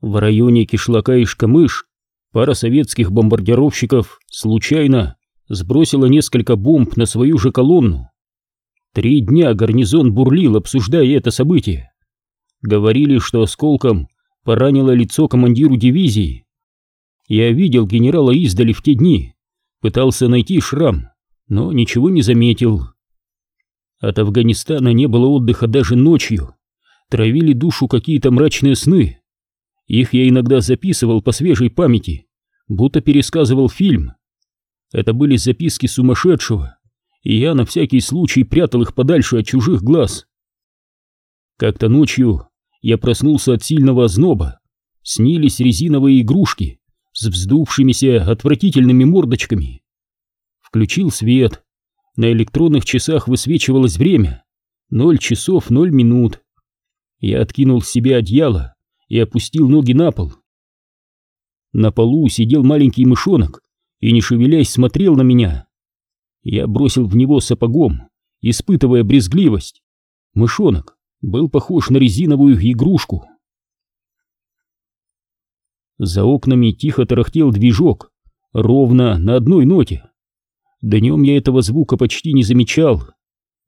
В районе Кишлака и Шкамыш пара советских бомбардировщиков случайно сбросила несколько бомб на свою же колонну. Три дня гарнизон бурлил, обсуждая это событие. Говорили, что осколком поранило лицо командиру дивизии. Я видел генерала издали в те дни, пытался найти шрам, но ничего не заметил. От Афганистана не было отдыха даже ночью. Травили душу какие-то мрачные сны. Их я иногда записывал по свежей памяти, будто пересказывал фильм. Это были записки сумасшедшего, и я на всякий случай прятал их подальше от чужих глаз. Как-то ночью я проснулся от сильного озноба. Снились резиновые игрушки с вздувшимися отвратительными мордочками. Включил свет. На электронных часах высвечивалось время. Ноль часов ноль минут. Я откинул с себя одеяло и опустил ноги на пол. На полу сидел маленький мышонок и, не шевелясь, смотрел на меня. Я бросил в него сапогом, испытывая брезгливость. Мышонок был похож на резиновую игрушку. За окнами тихо тарахтел движок, ровно на одной ноте. Днем я этого звука почти не замечал.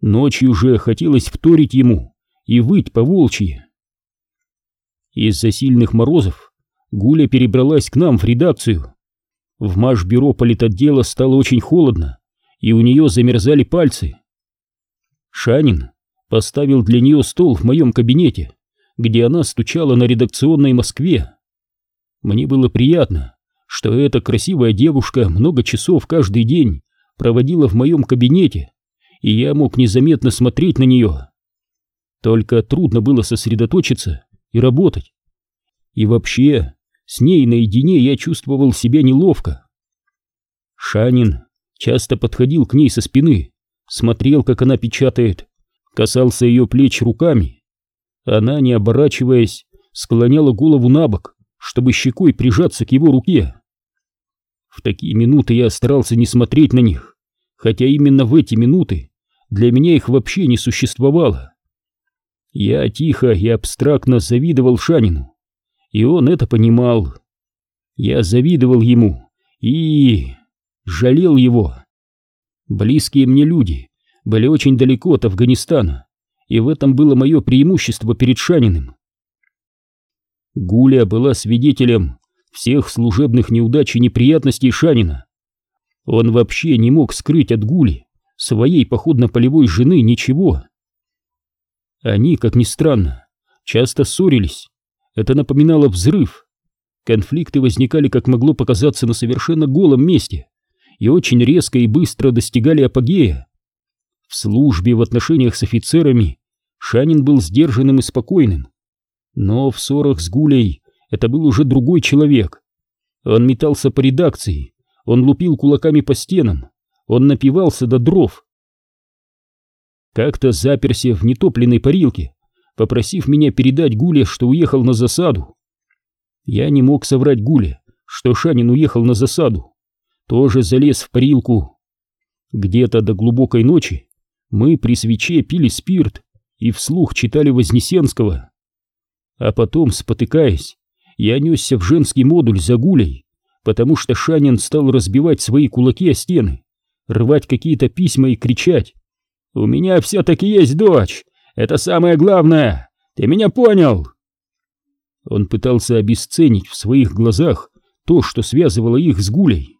Ночью же хотелось вторить ему и выть по волчьи. Из-за сильных морозов Гуля перебралась к нам в редакцию. В маш-бюро политотдела стало очень холодно, и у нее замерзали пальцы. Шанин поставил для нее стол в моем кабинете, где она стучала на редакционной Москве. Мне было приятно, что эта красивая девушка много часов каждый день проводила в моем кабинете, и я мог незаметно смотреть на нее. Только трудно было сосредоточиться и работать. И вообще, с ней наедине я чувствовал себя неловко. Шанин часто подходил к ней со спины, смотрел, как она печатает, касался ее плеч руками. Она, не оборачиваясь, склоняла голову на бок, чтобы щекой прижаться к его руке. В такие минуты я старался не смотреть на них, хотя именно в эти минуты для меня их вообще не существовало. Я тихо и абстрактно завидовал Шанину, и он это понимал. Я завидовал ему и... жалел его. Близкие мне люди были очень далеко от Афганистана, и в этом было мое преимущество перед Шаниным. Гуля была свидетелем всех служебных неудач и неприятностей Шанина. Он вообще не мог скрыть от Гули, своей походно-полевой жены, ничего. Они, как ни странно, часто ссорились. Это напоминало взрыв. Конфликты возникали, как могло показаться, на совершенно голом месте и очень резко и быстро достигали апогея. В службе в отношениях с офицерами Шанин был сдержанным и спокойным. Но в ссорах с Гулей это был уже другой человек. Он метался по редакции, он лупил кулаками по стенам, он напивался до дров. Как-то заперся в нетопленной парилке, попросив меня передать Гуле, что уехал на засаду. Я не мог соврать Гуле, что Шанин уехал на засаду. Тоже залез в парилку. Где-то до глубокой ночи мы при свече пили спирт и вслух читали Вознесенского. А потом, спотыкаясь, я несся в женский модуль за Гулей, потому что Шанин стал разбивать свои кулаки о стены, рвать какие-то письма и кричать «У меня все-таки есть дочь! Это самое главное! Ты меня понял!» Он пытался обесценить в своих глазах то, что связывало их с Гулей.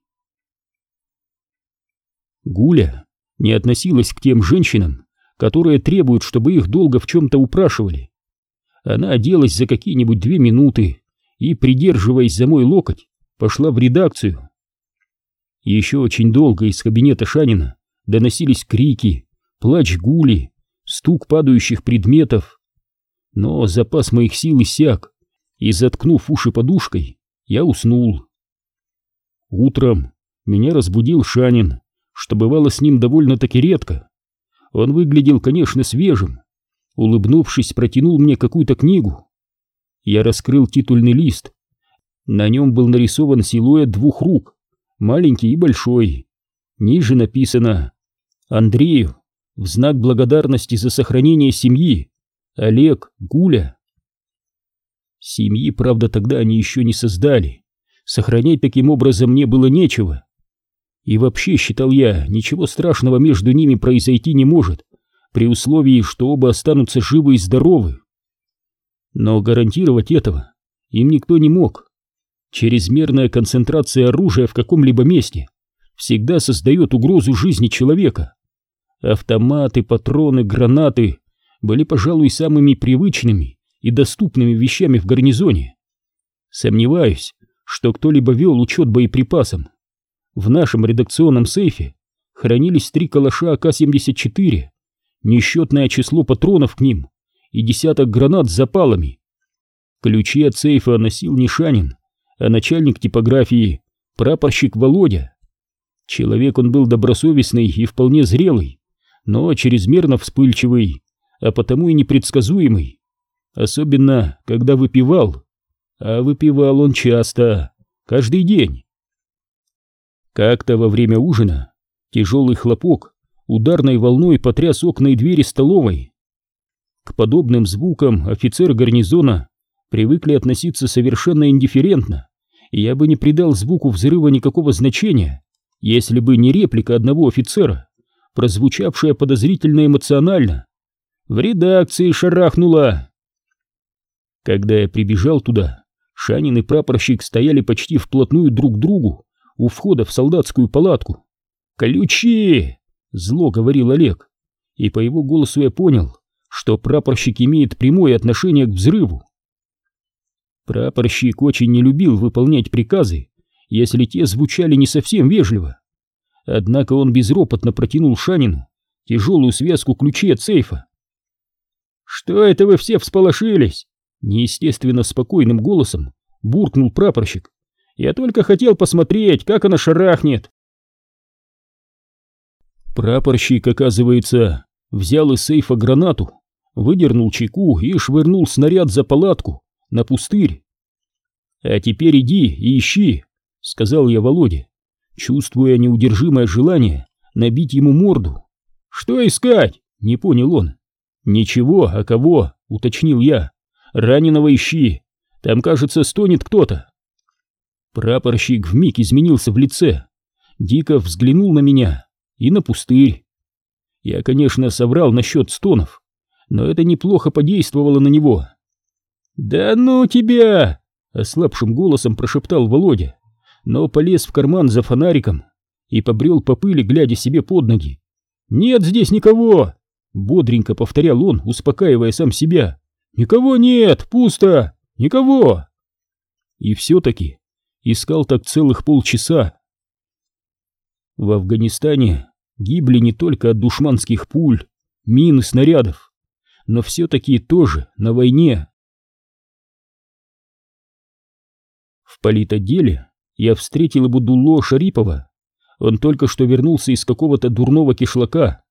Гуля не относилась к тем женщинам, которые требуют, чтобы их долго в чем-то упрашивали. Она оделась за какие-нибудь две минуты и, придерживаясь за мой локоть, пошла в редакцию. Еще очень долго из кабинета Шанина доносились крики, плач гули, стук падающих предметов. Но запас моих сил иссяк, и, заткнув уши подушкой, я уснул. Утром меня разбудил Шанин, что бывало с ним довольно-таки редко. Он выглядел, конечно, свежим. Улыбнувшись, протянул мне какую-то книгу. Я раскрыл титульный лист. На нем был нарисован силуэт двух рук, маленький и большой. Ниже написано «Андрею, в знак благодарности за сохранение семьи, Олег Гуля». Семьи, правда, тогда они еще не создали. Сохранять таким образом мне было нечего. И вообще, считал я, ничего страшного между ними произойти не может, при условии, что оба останутся живы и здоровы. Но гарантировать этого им никто не мог. Чрезмерная концентрация оружия в каком-либо месте всегда создает угрозу жизни человека. Автоматы, патроны, гранаты были, пожалуй, самыми привычными и доступными вещами в гарнизоне. Сомневаюсь, что кто-либо вел учет боеприпасам. В нашем редакционном сейфе хранились три калаша АК-74, несчетное число патронов к ним и десяток гранат с запалами. Ключи от сейфа носил не Шанин, а начальник типографии, прапорщик Володя. Человек он был добросовестный и вполне зрелый, но чрезмерно вспыльчивый, а потому и непредсказуемый. Особенно, когда выпивал. А выпивал он часто, каждый день. Как-то во время ужина тяжелый хлопок ударной волной потряс окна и двери столовой. К подобным звукам офицеры гарнизона привыкли относиться совершенно индифферентно, и я бы не придал звуку взрыва никакого значения, если бы не реплика одного офицера, прозвучавшая подозрительно эмоционально. В редакции шарахнула. Когда я прибежал туда, Шанин и прапорщик стояли почти вплотную друг к другу у входа в солдатскую палатку. «Ключи!» — зло говорил Олег, и по его голосу я понял, что прапорщик имеет прямое отношение к взрыву. Прапорщик очень не любил выполнять приказы, если те звучали не совсем вежливо. Однако он безропотно протянул Шанину тяжелую связку ключей от сейфа. «Что это вы все всполошились?» Неестественно спокойным голосом буркнул прапорщик. «Я только хотел посмотреть, как она шарахнет!» Прапорщик, оказывается, взял из сейфа гранату, выдернул чеку и швырнул снаряд за палатку на пустырь. «А теперь иди и ищи», — сказал я Володе, чувствуя неудержимое желание набить ему морду. «Что искать?» — не понял он. «Ничего, а кого?» — уточнил я. Раненого ищи, там, кажется, стонет кто-то. Прапорщик вмиг изменился в лице, дико взглянул на меня и на пустырь. Я, конечно, соврал насчет стонов, но это неплохо подействовало на него. «Да ну тебя!» — ослабшим голосом прошептал Володя, но полез в карман за фонариком и побрел по пыли, глядя себе под ноги. «Нет здесь никого!» — бодренько повторял он, успокаивая сам себя. «Никого нет! Пусто! Никого!» И все-таки искал так целых полчаса. В Афганистане гибли не только от душманских пуль, мин и снарядов, но все-таки тоже на войне. В политотделе я встретил Абудулло Шарипова. Он только что вернулся из какого-то дурного кишлака.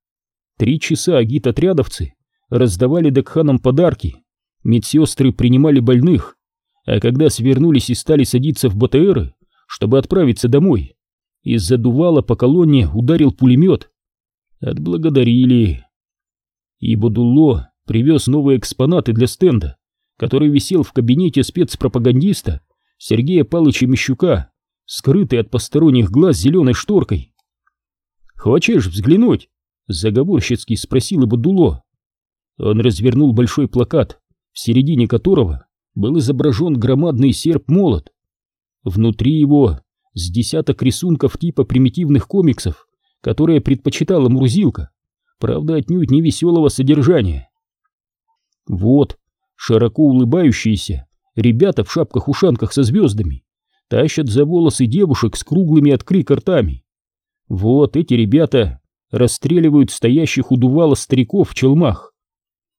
Три часа агит-отрядовцы раздавали Дакханам подарки, медсестры принимали больных, а когда свернулись и стали садиться в БТРы, чтобы отправиться домой, из-за дувала по колонне ударил пулемет. Отблагодарили. И Бодулло привез новые экспонаты для стенда, который висел в кабинете спецпропагандиста Сергея Палыча Мещука, скрытый от посторонних глаз зеленой шторкой. «Хочешь взглянуть?» — заговорщицки спросил Ибадуло. Он развернул большой плакат, в середине которого был изображен громадный серп-молот. Внутри его с десяток рисунков типа примитивных комиксов, которые предпочитала Мурзилка, правда отнюдь не веселого содержания. Вот, широко улыбающиеся ребята в шапках-ушанках со звездами тащат за волосы девушек с круглыми от крика ртами. Вот эти ребята расстреливают стоящих у дувала стариков в челмах.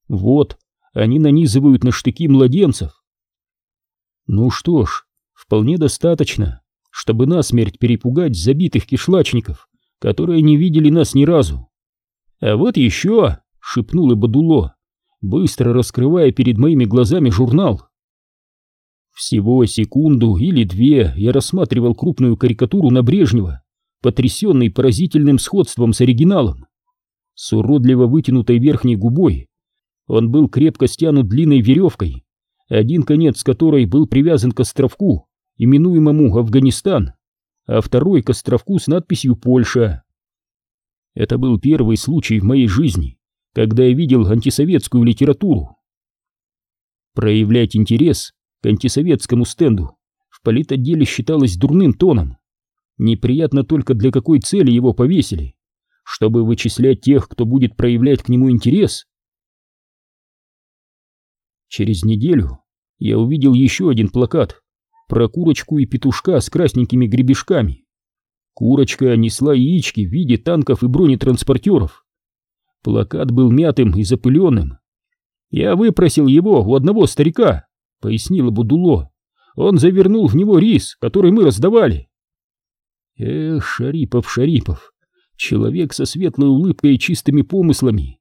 Вот они нанизывают на штыки младенцев. Ну что ж, вполне достаточно, чтобы насмерть перепугать забитых кишлачников, которые не видели нас ни разу. А вот еще, шепнул Бадуло, быстро раскрывая перед моими глазами журнал. Всего секунду или две я рассматривал крупную карикатуру на Брежнева, потрясенный поразительным сходством с оригиналом. С уродливо вытянутой верхней губой он был крепко стянут длинной веревкой, один конец которой был привязан к островку, именуемому Афганистан, а второй к островку с надписью «Польша». Это был первый случай в моей жизни, когда я видел антисоветскую литературу. Проявлять интерес к антисоветскому стенду в политотделе считалось дурным тоном. Неприятно только для какой цели его повесили, чтобы вычислять тех, кто будет проявлять к нему интерес. Через неделю я увидел еще один плакат про курочку и петушка с красненькими гребешками. Курочка несла яички в виде танков и бронетранспортеров. Плакат был мятым и запыленным. «Я выпросил его у одного старика», — пояснила Будуло. «Он завернул в него рис, который мы раздавали». Эх, Шарипов, Шарипов, человек со светлой улыбкой и чистыми помыслами.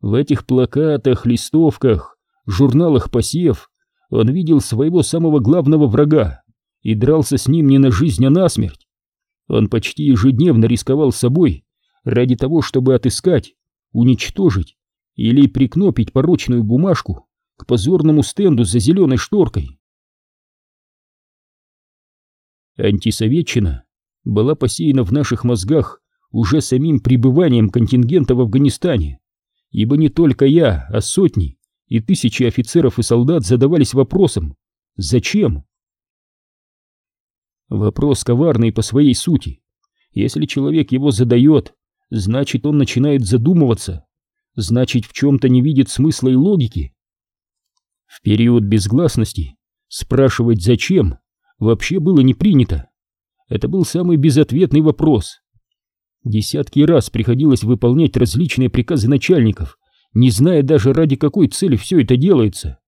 В этих плакатах, листовках, журналах посев он видел своего самого главного врага и дрался с ним не на жизнь, а на смерть. Он почти ежедневно рисковал собой ради того, чтобы отыскать, уничтожить или прикнопить порочную бумажку к позорному стенду за зеленой шторкой. Антисоветчина была посеяна в наших мозгах уже самим пребыванием контингента в Афганистане, ибо не только я, а сотни и тысячи офицеров и солдат задавались вопросом «Зачем?». Вопрос коварный по своей сути. Если человек его задает, значит он начинает задумываться, значит в чем-то не видит смысла и логики. В период безгласности спрашивать «зачем» вообще было не принято. Это был самый безответный вопрос. Десятки раз приходилось выполнять различные приказы начальников, не зная даже ради какой цели все это делается.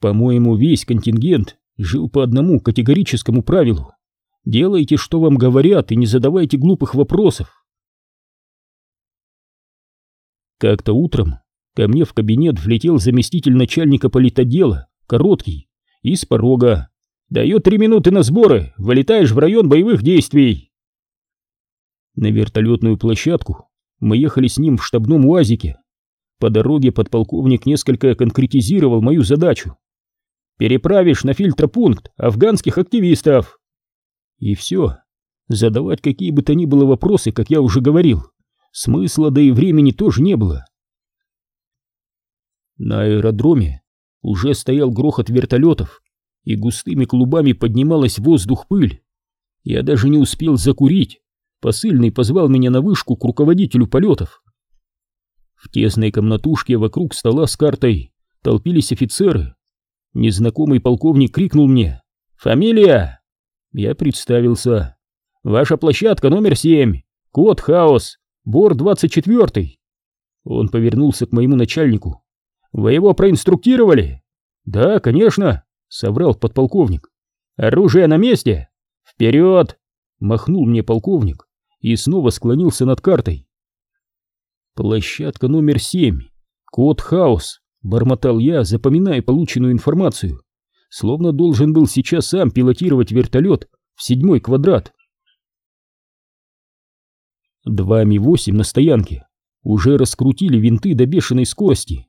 По-моему, весь контингент жил по одному категорическому правилу. Делайте, что вам говорят, и не задавайте глупых вопросов. Как-то утром ко мне в кабинет влетел заместитель начальника политотдела, короткий, из порога. «Даю три минуты на сборы, вылетаешь в район боевых действий!» На вертолетную площадку мы ехали с ним в штабном УАЗике. По дороге подполковник несколько конкретизировал мою задачу переправишь на фильтропункт афганских активистов. И все. Задавать какие бы то ни было вопросы, как я уже говорил, смысла да и времени тоже не было. На аэродроме уже стоял грохот вертолетов, и густыми клубами поднималась воздух пыль. Я даже не успел закурить. Посыльный позвал меня на вышку к руководителю полетов. В тесной комнатушке вокруг стола с картой толпились офицеры, Незнакомый полковник крикнул мне «Фамилия!» Я представился. «Ваша площадка номер семь, код Хаос, двадцать четвертый». Он повернулся к моему начальнику. «Вы его проинструктировали?» «Да, конечно», — соврал подполковник. «Оружие на месте? Вперед!» — махнул мне полковник и снова склонился над картой. Площадка номер семь, код Хаос, Бормотал я, запоминая полученную информацию, словно должен был сейчас сам пилотировать вертолет в седьмой квадрат. Два Ми-8 на стоянке уже раскрутили винты до бешеной скорости.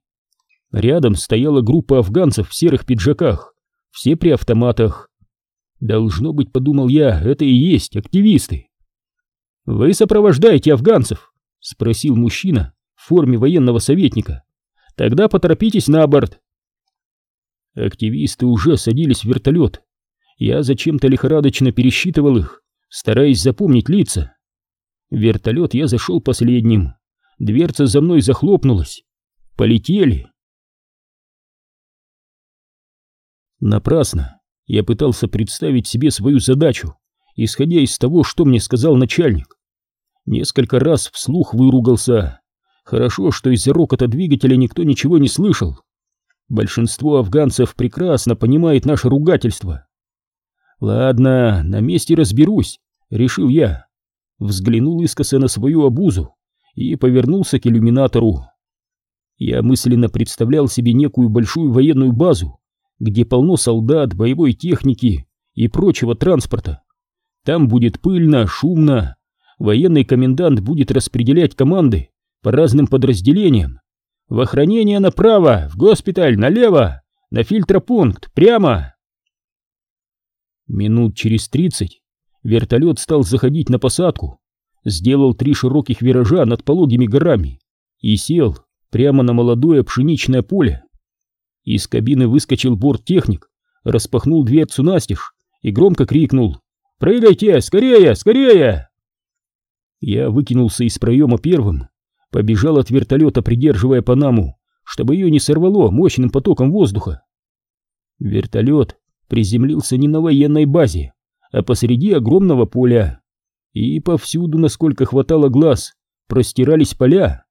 Рядом стояла группа афганцев в серых пиджаках, все при автоматах. Должно быть, подумал я, это и есть активисты. «Вы сопровождаете афганцев?» — спросил мужчина в форме военного советника. Тогда поторопитесь на борт. Активисты уже садились в вертолет. Я зачем-то лихорадочно пересчитывал их, стараясь запомнить лица. В вертолет я зашел последним. Дверца за мной захлопнулась. Полетели. Напрасно. Я пытался представить себе свою задачу, исходя из того, что мне сказал начальник. Несколько раз вслух выругался, Хорошо, что из-за рокота двигателя никто ничего не слышал. Большинство афганцев прекрасно понимает наше ругательство. Ладно, на месте разберусь, решил я. Взглянул искоса на свою обузу и повернулся к иллюминатору. Я мысленно представлял себе некую большую военную базу, где полно солдат, боевой техники и прочего транспорта. Там будет пыльно, шумно, военный комендант будет распределять команды по разным подразделениям. В охранение направо, в госпиталь налево, На фильтропункт! Прямо!» Минут через тридцать вертолет стал заходить на посадку, сделал три широких виража над пологими горами и сел прямо на молодое пшеничное поле. Из кабины выскочил борттехник, распахнул дверцу настежь и громко крикнул «Прыгайте! Скорее! Скорее!» Я выкинулся из проема первым, побежал от вертолета, придерживая Панаму, чтобы ее не сорвало мощным потоком воздуха. Вертолет приземлился не на военной базе, а посреди огромного поля, и повсюду, насколько хватало глаз, простирались поля.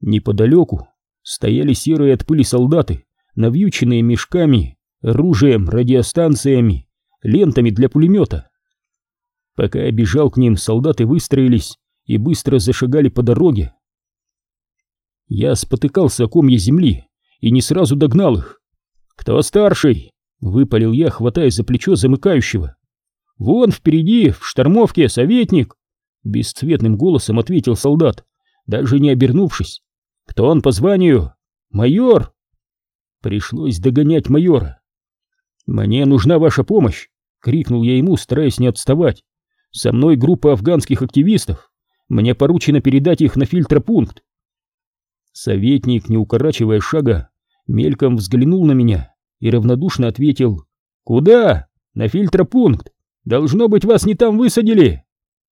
Неподалеку стояли серые от пыли солдаты, навьюченные мешками, оружием, радиостанциями, лентами для пулемета. Пока я бежал к ним, солдаты выстроились и быстро зашагали по дороге. Я спотыкался о комья земли и не сразу догнал их. «Кто старший?» — выпалил я, хватая за плечо замыкающего. «Вон впереди, в штормовке, советник!» Бесцветным голосом ответил солдат, даже не обернувшись. «Кто он по званию?» «Майор!» Пришлось догонять майора. «Мне нужна ваша помощь!» — крикнул я ему, стараясь не отставать. «Со мной группа афганских активистов. Мне поручено передать их на фильтропункт». Советник, не укорачивая шага, мельком взглянул на меня и равнодушно ответил. «Куда? На фильтропункт. Должно быть, вас не там высадили».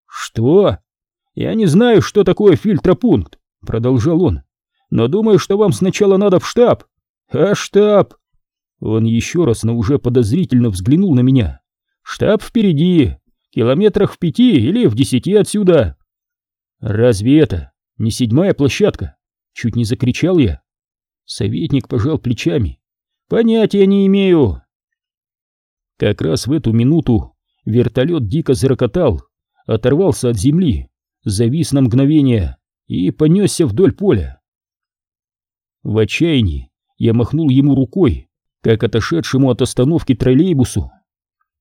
«Что?» «Я не знаю, что такое фильтропункт», — продолжал он. «Но думаю, что вам сначала надо в штаб». «А штаб?» Он еще раз, но уже подозрительно взглянул на меня. «Штаб впереди, километрах в пяти или в десяти отсюда». «Разве это не седьмая площадка?» Чуть не закричал я. Советник пожал плечами. «Понятия не имею». Как раз в эту минуту вертолет дико зарокотал, оторвался от земли, завис на мгновение и понесся вдоль поля. В отчаянии я махнул ему рукой, как отошедшему от остановки троллейбусу.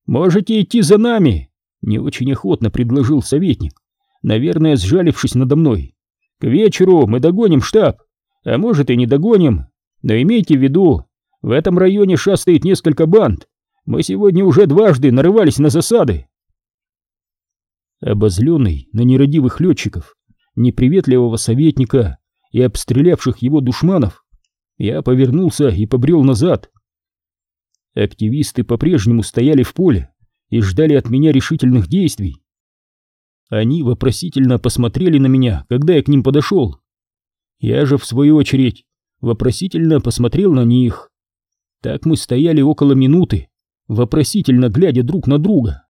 «Можете идти за нами!» — не очень охотно предложил советник, наверное, сжалившись надо мной. «К вечеру мы догоним штаб, а может и не догоним, но имейте в виду, в этом районе шастает несколько банд, мы сегодня уже дважды нарывались на засады». Обозленный на нерадивых летчиков, неприветливого советника и обстрелявших его душманов, я повернулся и побрел назад. Активисты по-прежнему стояли в поле и ждали от меня решительных действий. Они вопросительно посмотрели на меня, когда я к ним подошел. Я же, в свою очередь, вопросительно посмотрел на них. Так мы стояли около минуты, вопросительно глядя друг на друга.